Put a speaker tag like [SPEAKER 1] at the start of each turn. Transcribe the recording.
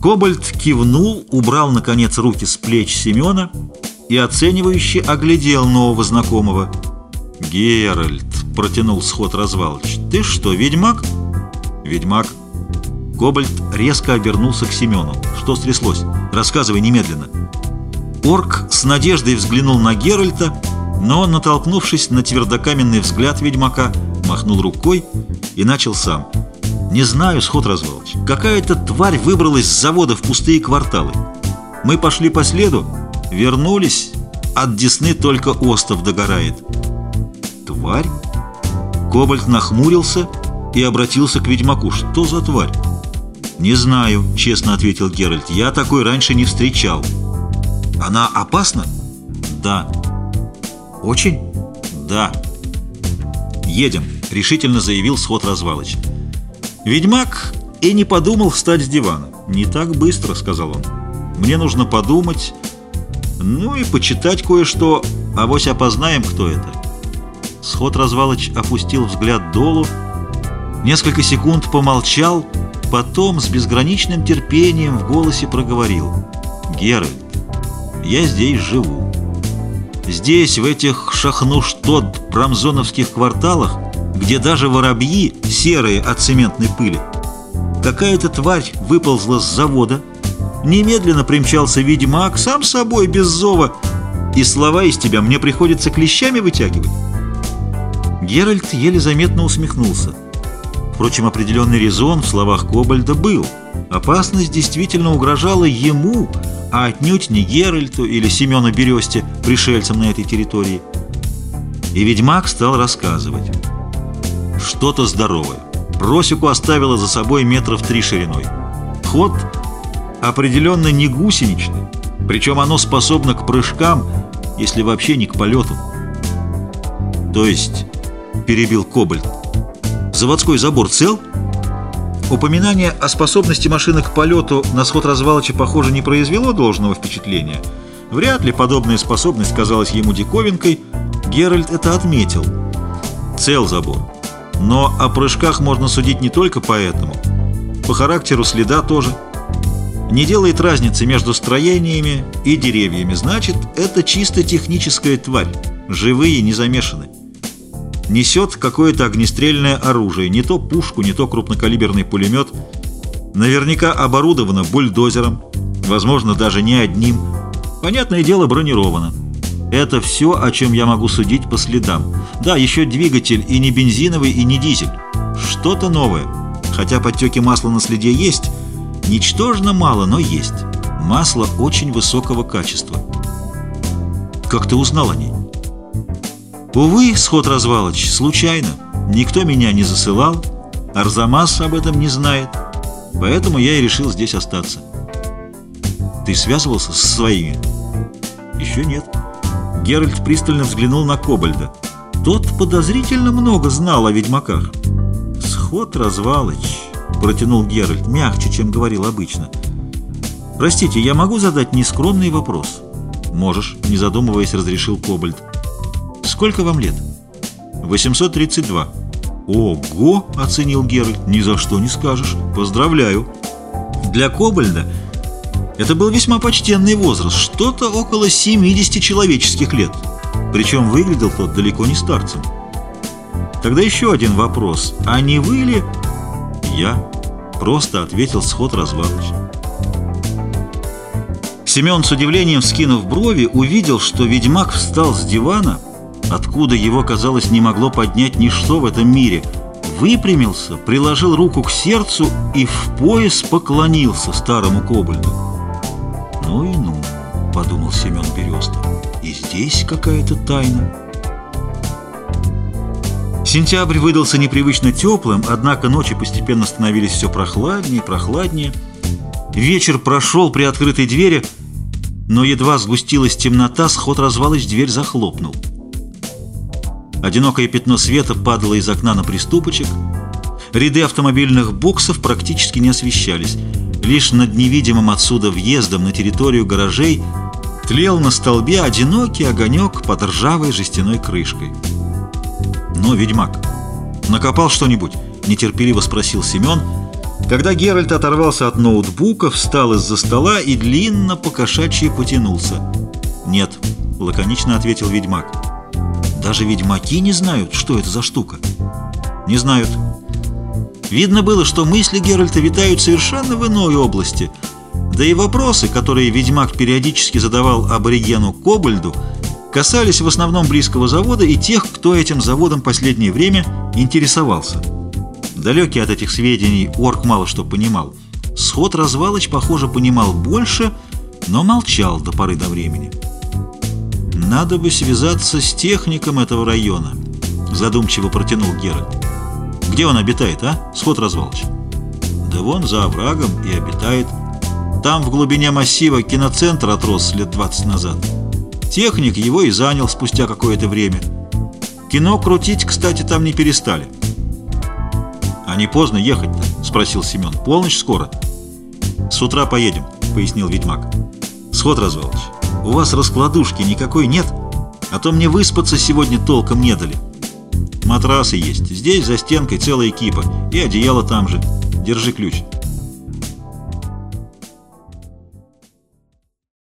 [SPEAKER 1] Кобальт кивнул, убрал, наконец, руки с плеч Семена и оценивающе оглядел нового знакомого. «Геральт», — протянул сход развалыч, — «ты что, ведьмак?» «Ведьмак». Кобальт резко обернулся к Семену. «Что стряслось? Рассказывай немедленно». Орк с надеждой взглянул на Геральта, но, натолкнувшись на твердокаменный взгляд ведьмака, махнул рукой и начал сам. «Не знаю, сход развалыч. Какая-то тварь выбралась с завода в пустые кварталы. Мы пошли по следу, вернулись, от Десны только остов догорает». «Тварь?» Кобальт нахмурился и обратился к ведьмаку. «Что за тварь?» «Не знаю», — честно ответил Геральт. «Я такой раньше не встречал». «Она опасна?» «Да». «Очень?» «Да». «Едем», — решительно заявил сход развалыч. Ведьмак и не подумал встать с дивана. «Не так быстро», — сказал он. «Мне нужно подумать, ну и почитать кое-что, а вось опознаем, кто это». Сход развалыч опустил взгляд долу, несколько секунд помолчал, потом с безграничным терпением в голосе проговорил. «Геральт, я здесь живу. Здесь, в этих шахнуштот промзоновских кварталах, где даже воробьи серые от цементной пыли, какая-то тварь выползла с завода, немедленно примчался ведьмак, сам собой, без зова, и слова из тебя мне приходится клещами вытягивать». Геральт еле заметно усмехнулся. Впрочем, определенный резон в словах Кобальда был. Опасность действительно угрожала ему, а отнюдь не Геральту или Семену Бересте, пришельцам на этой территории. И ведьмак стал рассказывать. Что-то здоровое. Просеку оставила за собой метров три шириной. Ход определенно не гусеничный, причем оно способно к прыжкам, если вообще не к полету. То есть, перебил Кобальт, заводской забор цел? Упоминание о способности машины к полету на сход развалоча, похоже, не произвело должного впечатления. Вряд ли подобная способность казалась ему диковинкой. Геральт это отметил. Цел забор. Но о прыжках можно судить не только по этому. По характеру следа тоже. Не делает разницы между строениями и деревьями. Значит, это чисто техническая тварь. Живые не замешаны несет какое-то огнестрельное оружие, не то пушку, не то крупнокалиберный пулемет. Наверняка оборудовано бульдозером, возможно, даже не одним. Понятное дело, бронировано. Это все, о чем я могу судить по следам. Да, еще двигатель и не бензиновый, и не дизель. Что-то новое. Хотя подтеки масла на следе есть, ничтожно мало, но есть. Масло очень высокого качества. Как ты узнал о ней? Увы, сход развалыч, случайно. Никто меня не засылал, Арзамас об этом не знает, поэтому я и решил здесь остаться. Ты связывался со своими? Еще нет. Геральт пристально взглянул на Кобальда. Тот подозрительно много знал о ведьмаках. Сход развалыч, протянул Геральт, мягче, чем говорил обычно. Простите, я могу задать нескромный вопрос? Можешь, не задумываясь, разрешил Кобальд. Сколько вам лет? 832. Ого, оценил Геральт, ни за что не скажешь. Поздравляю. Для Кобальда это был весьма почтенный возраст, что-то около 70 человеческих лет. Причем выглядел тот далеко не старцем. Тогда еще один вопрос. А не вы ли... Я просто ответил сход развалыч. Семен с удивлением, скинув брови, увидел, что ведьмак встал с дивана откуда его, казалось, не могло поднять ничто в этом мире, выпрямился, приложил руку к сердцу и в пояс поклонился старому кобальду. «Ну и ну», — подумал Семен Береста, — «и здесь какая-то тайна». Сентябрь выдался непривычно теплым, однако ночи постепенно становились все прохладнее и прохладнее. Вечер прошел при открытой двери, но едва сгустилась темнота, сход развалыч, дверь захлопнул. Одинокое пятно света падало из окна на приступочек. Ряды автомобильных боксов практически не освещались. Лишь над невидимым отсюда въездом на территорию гаражей тлел на столбе одинокий огонек под ржавой жестяной крышкой. «Ну, ведьмак, накопал что-нибудь?» – нетерпеливо спросил Семен. Когда Геральт оторвался от ноутбука, встал из-за стола и длинно по кошачьи потянулся. «Нет», — лаконично ответил ведьмак. «Даже ведьмаки не знают, что это за штука». «Не знают». Видно было, что мысли Геральта витают совершенно в иной области. Да и вопросы, которые ведьмак периодически задавал аборигену Кобальду, касались в основном близкого завода и тех, кто этим заводом последнее время интересовался. Далекий от этих сведений, орк мало что понимал. Сход развалыч, похоже, понимал больше, но молчал до поры до времени. «Надо бы связаться с техником этого района», — задумчиво протянул Геральт. «Где он обитает, а, Сход развалыч?» «Да вон за оврагом и обитает. Там в глубине массива киноцентр отрос лет 20 назад. Техник его и занял спустя какое-то время. Кино крутить, кстати, там не перестали». «А не поздно ехать-то?» — спросил Семен. «Полночь скоро?» «С утра поедем», — пояснил ведьмак. «Сход, Развалыч, у вас раскладушки никакой нет, а то мне выспаться сегодня толком не дали. Матрасы есть, здесь за стенкой целая кипа, и одеяло там же. Держи ключ».